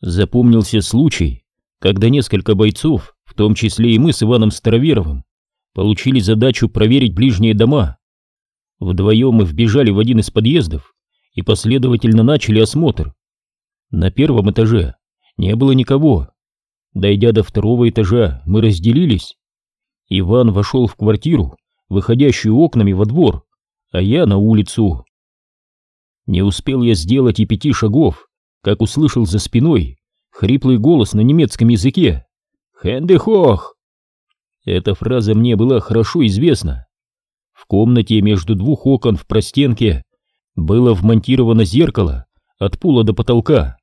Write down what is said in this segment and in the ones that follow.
Запомнился случай, когда несколько бойцов, в том числе и мы с Иваном Староверовым, получили задачу проверить ближние дома. Вдвоем мы вбежали в один из подъездов и последовательно начали осмотр. На первом этаже не было никого. Дойдя до второго этажа, мы разделились. Иван вошел в квартиру, выходящую окнами во двор, а я на улицу. Не успел я сделать и пяти шагов, как услышал за спиной хриплый голос на немецком языке. «Хендехох!» Эта фраза мне была хорошо известна. В комнате между двух окон в простенке было вмонтировано зеркало от пола до потолка.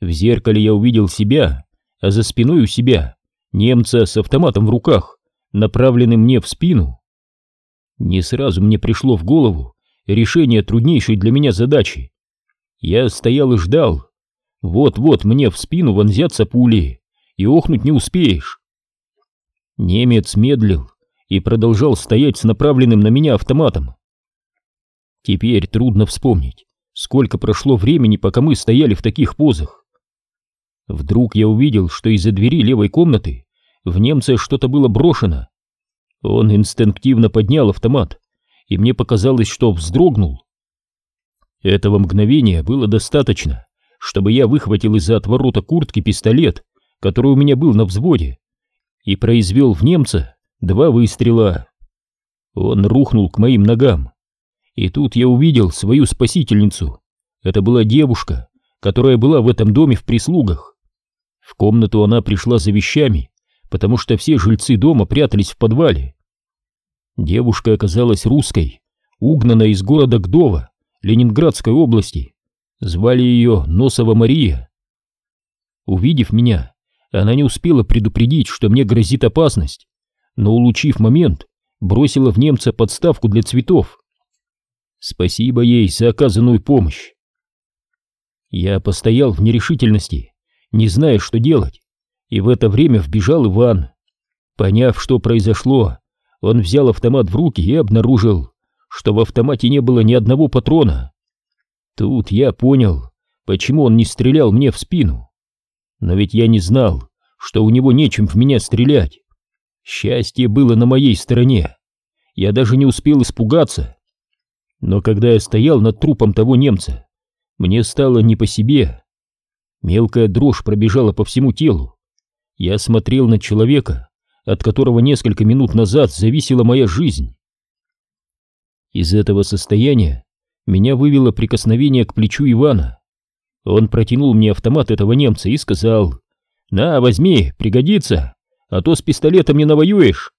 В зеркале я увидел себя, а за спиной у себя немца с автоматом в руках, направленным мне в спину. Не сразу мне пришло в голову решение труднейшей для меня задачи. Я стоял и ждал. Вот-вот мне в спину вонзятся пули, и охнуть не успеешь. Немец медлил и продолжал стоять с направленным на меня автоматом. Теперь трудно вспомнить, сколько прошло времени, пока мы стояли в таких позах. Вдруг я увидел, что из-за двери левой комнаты в немца что-то было брошено. Он инстинктивно поднял автомат и мне показалось, что вздрогнул. Этого мгновения было достаточно, чтобы я выхватил из-за отворота куртки пистолет, который у меня был на взводе, и произвел в немца два выстрела. Он рухнул к моим ногам. И тут я увидел свою спасительницу. Это была девушка, которая была в этом доме в прислугах. В комнату она пришла за вещами, потому что все жильцы дома прятались в подвале. Девушка оказалась русской, угнанной из города Гдова, Ленинградской области. Звали ее Носова Мария. Увидев меня, она не успела предупредить, что мне грозит опасность, но, улучив момент, бросила в немца подставку для цветов. Спасибо ей за оказанную помощь. Я постоял в нерешительности, не зная, что делать, и в это время вбежал Иван. Поняв, что произошло, он взял автомат в руки и обнаружил, что в автомате не было ни одного патрона. Тут я понял, почему он не стрелял мне в спину. Но ведь я не знал, что у него нечем в меня стрелять. Счастье было на моей стороне. Я даже не успел испугаться. Но когда я стоял над трупом того немца, мне стало не по себе. Мелкая дрожь пробежала по всему телу. Я смотрел на человека, от которого несколько минут назад зависела моя жизнь. Из этого состояния меня вывело прикосновение к плечу Ивана. Он протянул мне автомат этого немца и сказал, «На, возьми, пригодится, а то с пистолетом не навоюешь».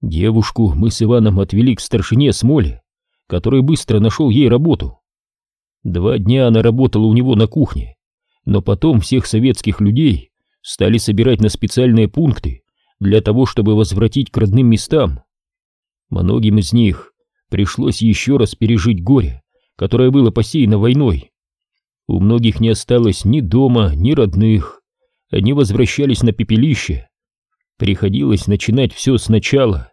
Девушку мы с Иваном отвели к старшине Смоле, который быстро нашел ей работу. Два дня она работала у него на кухне, но потом всех советских людей стали собирать на специальные пункты, для того, чтобы возвратить к родным местам. Многим из них пришлось еще раз пережить горе, которое было посеяно войной. У многих не осталось ни дома, ни родных. Они возвращались на пепелище. Приходилось начинать все сначала.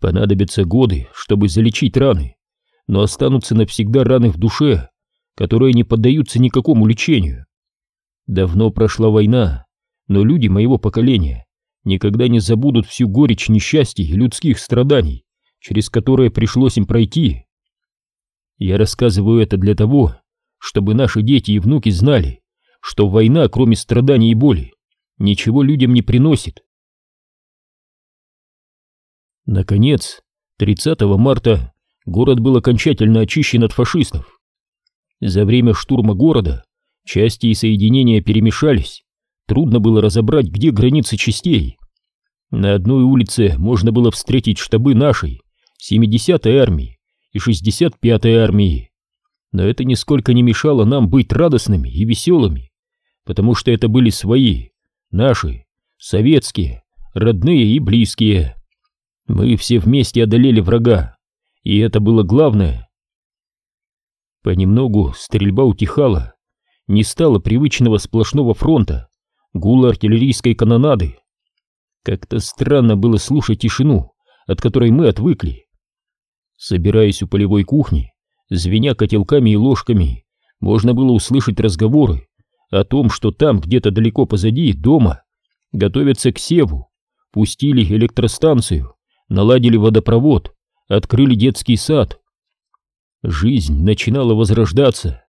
Понадобятся годы, чтобы залечить раны, но останутся навсегда раны в душе, которые не поддаются никакому лечению. Давно прошла война, но люди моего поколения никогда не забудут всю горечь несчастий и людских страданий, через которые пришлось им пройти. Я рассказываю это для того, чтобы наши дети и внуки знали, что война, кроме страданий и боли, ничего людям не приносит. Наконец, 30 марта город был окончательно очищен от фашистов. За время штурма города части и соединения перемешались, Трудно было разобрать, где границы частей. На одной улице можно было встретить штабы нашей, 70-й армии и 65-й армии. Но это нисколько не мешало нам быть радостными и веселыми, потому что это были свои, наши, советские, родные и близкие. Мы все вместе одолели врага, и это было главное. Понемногу стрельба утихала, не стало привычного сплошного фронта, гул артиллерийской канонады. Как-то странно было слушать тишину, от которой мы отвыкли. Собираясь у полевой кухни, звеня котелками и ложками, можно было услышать разговоры, о том, что там, где-то далеко позади, дома, готовятся к севу, пустили электростанцию, наладили водопровод, открыли детский сад. Жизнь начинала возрождаться.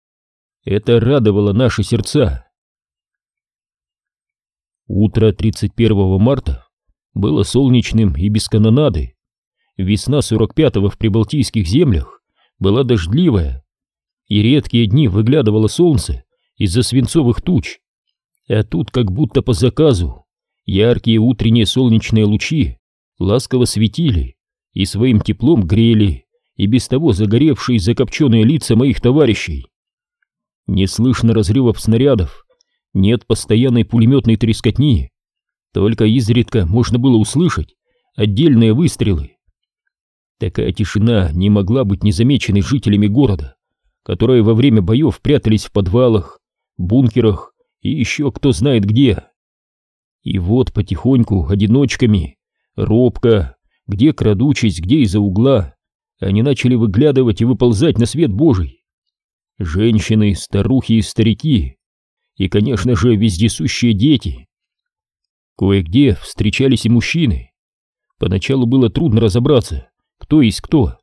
Это радовало наши сердца. Утро 31 марта было солнечным и без канонады. Весна 45-го в прибалтийских землях была дождливая, и редкие дни выглядывало солнце из-за свинцовых туч. А тут как будто по заказу яркие утренние солнечные лучи ласково светили и своим теплом грели и без того загоревшие закопченные лица моих товарищей. Не слышно разрывов снарядов, нет постоянной пулеметной трескотни, только изредка можно было услышать отдельные выстрелы. Такая тишина не могла быть незамеченной жителями города, которые во время боев прятались в подвалах, бункерах и еще кто знает где. И вот потихоньку, одиночками, робко, где крадучись, где из-за угла, они начали выглядывать и выползать на свет Божий. Женщины, старухи и старики, и, конечно же, вездесущие дети. Кое-где встречались и мужчины. Поначалу было трудно разобраться, кто есть кто.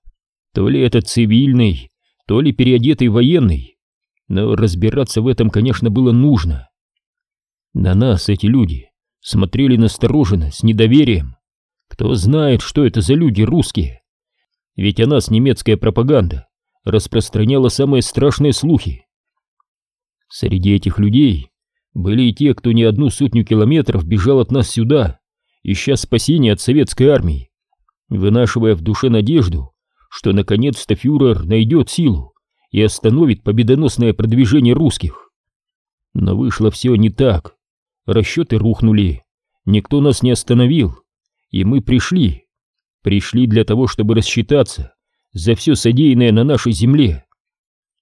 То ли это цивильный, то ли переодетый военный. Но разбираться в этом, конечно, было нужно. На нас эти люди смотрели настороженно, с недоверием. Кто знает, что это за люди русские. Ведь о нас немецкая пропаганда распространяла самые страшные слухи. Среди этих людей были и те, кто не одну сотню километров бежал от нас сюда, ища спасения от советской армии, вынашивая в душе надежду, что наконец-то фюрер найдет силу и остановит победоносное продвижение русских. Но вышло все не так. Расчеты рухнули, никто нас не остановил, и мы пришли. Пришли для того, чтобы рассчитаться за все содеянное на нашей земле.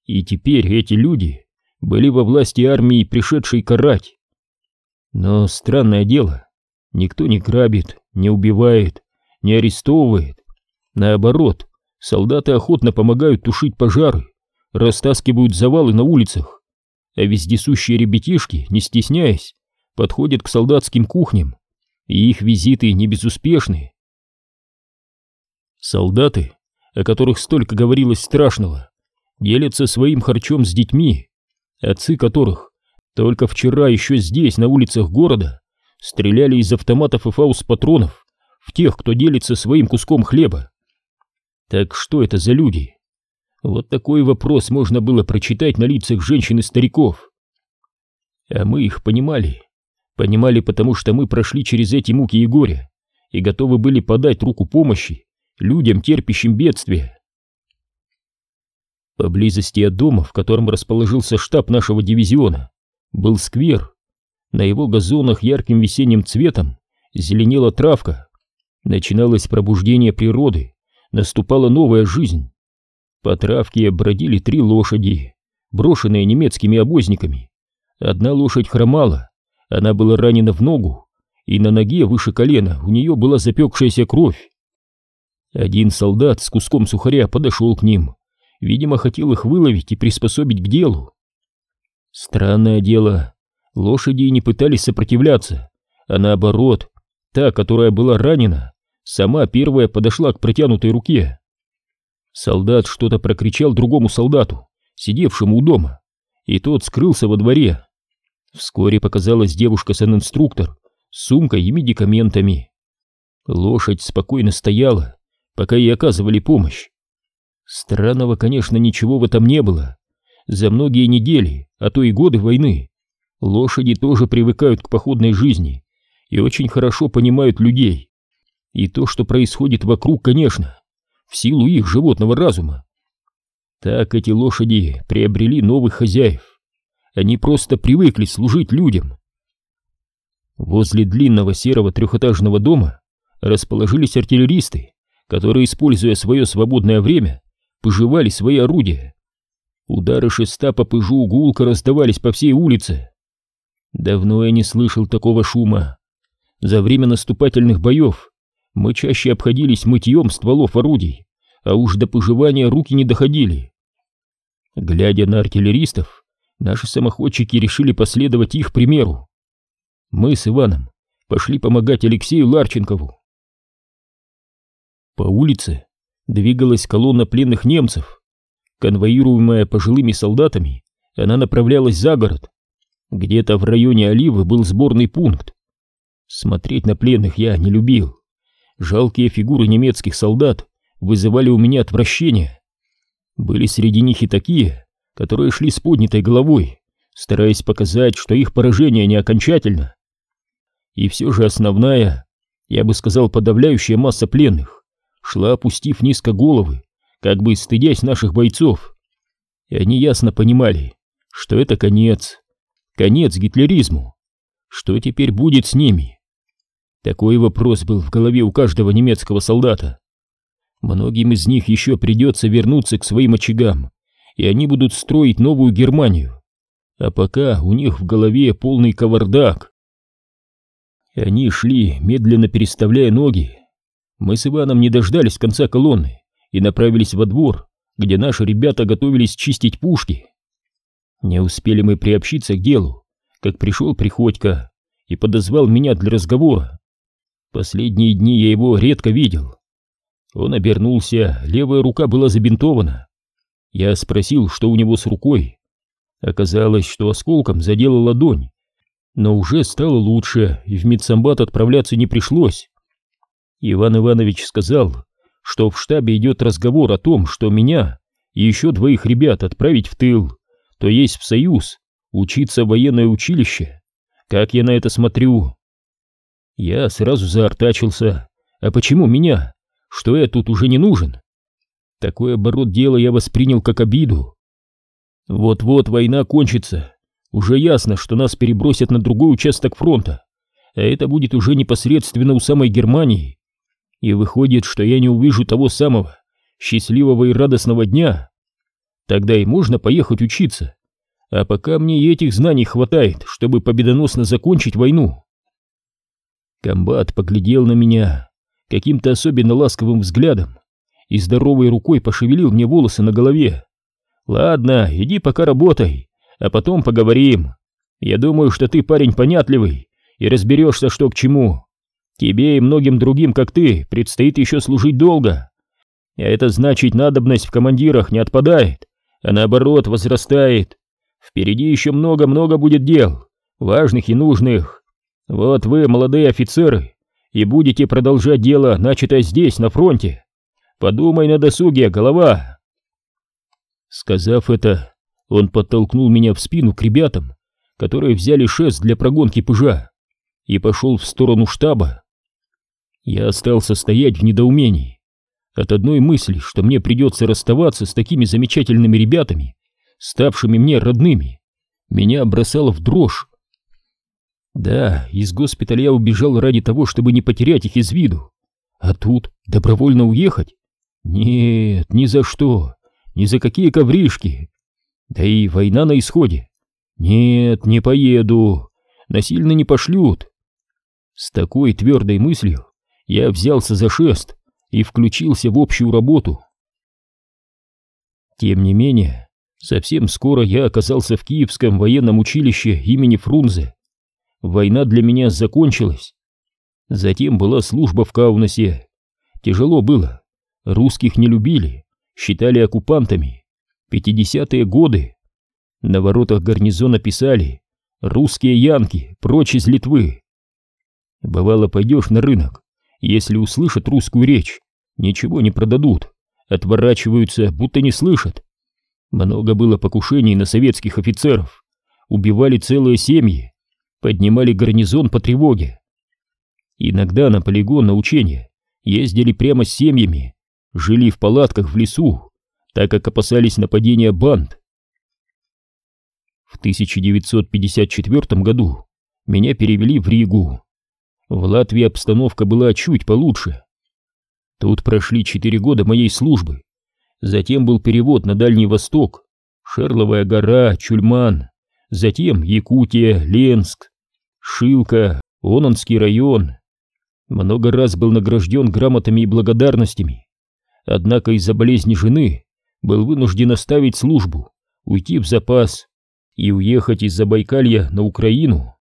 И теперь эти люди были во власти армии, пришедшей карать. Но странное дело, никто не грабит, не убивает, не арестовывает. Наоборот, солдаты охотно помогают тушить пожары, растаскивают завалы на улицах, а вездесущие ребятишки, не стесняясь, подходят к солдатским кухням, и их визиты не безуспешны. Солдаты, о которых столько говорилось страшного, делятся своим харчом с детьми, отцы которых только вчера еще здесь, на улицах города, стреляли из автоматов и фаус-патронов в тех, кто делится своим куском хлеба. Так что это за люди? Вот такой вопрос можно было прочитать на лицах женщин и стариков. А мы их понимали. Понимали, потому что мы прошли через эти муки и горе и готовы были подать руку помощи людям, терпящим бедствия. Поблизости от дома, в котором расположился штаб нашего дивизиона, был сквер. На его газонах ярким весенним цветом зеленела травка. Начиналось пробуждение природы, наступала новая жизнь. По травке бродили три лошади, брошенные немецкими обозниками. Одна лошадь хромала, она была ранена в ногу, и на ноге выше колена у нее была запекшаяся кровь. Один солдат с куском сухаря подошел к ним Видимо, хотел их выловить и приспособить к делу. Странное дело, лошади не пытались сопротивляться, а наоборот, та, которая была ранена, сама первая подошла к протянутой руке. Солдат что-то прокричал другому солдату, сидевшему у дома, и тот скрылся во дворе. Вскоре показалась девушка-санинструктор с сумкой и медикаментами. Лошадь спокойно стояла, пока ей оказывали помощь. Странного, конечно, ничего в этом не было. За многие недели, а то и годы войны, лошади тоже привыкают к походной жизни и очень хорошо понимают людей. И то, что происходит вокруг, конечно, в силу их животного разума. Так эти лошади приобрели новых хозяев. Они просто привыкли служить людям. Возле длинного серого трехэтажного дома расположились артиллеристы, которые, используя свое свободное время, пожевали свои орудия. Удары шеста по пыжу гулко раздавались по всей улице. Давно я не слышал такого шума. За время наступательных боев мы чаще обходились мытьем стволов орудий, а уж до пожевания руки не доходили. Глядя на артиллеристов, наши самоходчики решили последовать их примеру. Мы с Иваном пошли помогать Алексею Ларченкову. По улице двигалась колонна пленных немцев. Конвоируемая пожилыми солдатами, она направлялась за город. Где-то в районе Оливы был сборный пункт. Смотреть на пленных я не любил. Жалкие фигуры немецких солдат вызывали у меня отвращение. Были среди них и такие, которые шли с поднятой головой, стараясь показать, что их поражение не окончательно. И все же основная, я бы сказал, подавляющая масса пленных, шла опустив низко головы, как бы стыдясь наших бойцов. И они ясно понимали, что это конец, конец гитлеризму. Что теперь будет с ними? Такой вопрос был в голове у каждого немецкого солдата. Многим из них еще придется вернуться к своим очагам, и они будут строить новую Германию. А пока у них в голове полный кавардак. Они шли, медленно переставляя ноги. Мы с Иваном не дождались конца колонны и направились во двор, где наши ребята готовились чистить пушки. Не успели мы приобщиться к делу, как пришел Приходько и подозвал меня для разговора. Последние дни я его редко видел. Он обернулся, левая рука была забинтована. Я спросил, что у него с рукой. Оказалось, что осколком задела ладонь, но уже стало лучше, и в медсамбат отправляться не пришлось. Иван Иванович сказал, что в штабе идет разговор о том, что меня и еще двоих ребят отправить в тыл, то есть в Союз, учиться в военное училище. Как я на это смотрю? Я сразу заортачился. А почему меня? что я тут уже не нужен. Такой оборот дела я воспринял как обиду. Вот-вот война кончится. Уже ясно, что нас перебросят на другой участок фронта, а это будет уже непосредственно у самой Германии. И выходит, что я не увижу того самого счастливого и радостного дня. Тогда и можно поехать учиться. А пока мне и этих знаний хватает, чтобы победоносно закончить войну. Комбат поглядел на меня, каким-то особенно ласковым взглядом и здоровой рукой пошевелил мне волосы на голове. «Ладно, иди пока работай, а потом поговорим. Я думаю, что ты парень понятливый и разберешься, что к чему. Тебе и многим другим, как ты, предстоит еще служить долго. А это значит, надобность в командирах не отпадает, а наоборот возрастает. Впереди еще много-много будет дел, важных и нужных. Вот вы, молодые офицеры, и будете продолжать дело, начатое здесь, на фронте. Подумай на досуге, голова!» Сказав это, он подтолкнул меня в спину к ребятам, которые взяли шест для прогонки пыжа, и пошел в сторону штаба. Я остался стоять в недоумении от одной мысли, что мне придется расставаться с такими замечательными ребятами, ставшими мне родными. Меня бросало в дрожь. Да, из госпиталя я убежал ради того, чтобы не потерять их из виду. А тут добровольно уехать? Нет, ни за что, ни за какие ковришки. Да и война на исходе. Нет, не поеду, насильно не пошлют. С такой твердой мыслью я взялся за шест и включился в общую работу. Тем не менее, совсем скоро я оказался в Киевском военном училище имени Фрунзе война для меня закончилась. Затем была служба в Каунасе. Тяжело было. Русских не любили, считали оккупантами. Пятидесятые годы. На воротах гарнизона писали «Русские янки, прочь из Литвы». Бывало, пойдешь на рынок, если услышат русскую речь, ничего не продадут, отворачиваются, будто не слышат. Много было покушений на советских офицеров, убивали целые семьи, поднимали гарнизон по тревоге. Иногда на полигон на учения ездили прямо с семьями, жили в палатках в лесу, так как опасались нападения банд. В 1954 году меня перевели в Ригу. В Латвии обстановка была чуть получше. Тут прошли четыре года моей службы. Затем был перевод на Дальний Восток, Шерловая гора, Чульман, затем Якутия, Ленск, Шилка, Ононский район. Много раз был награжден грамотами и благодарностями. Однако из-за болезни жены был вынужден оставить службу, уйти в запас и уехать из Забайкалья на Украину.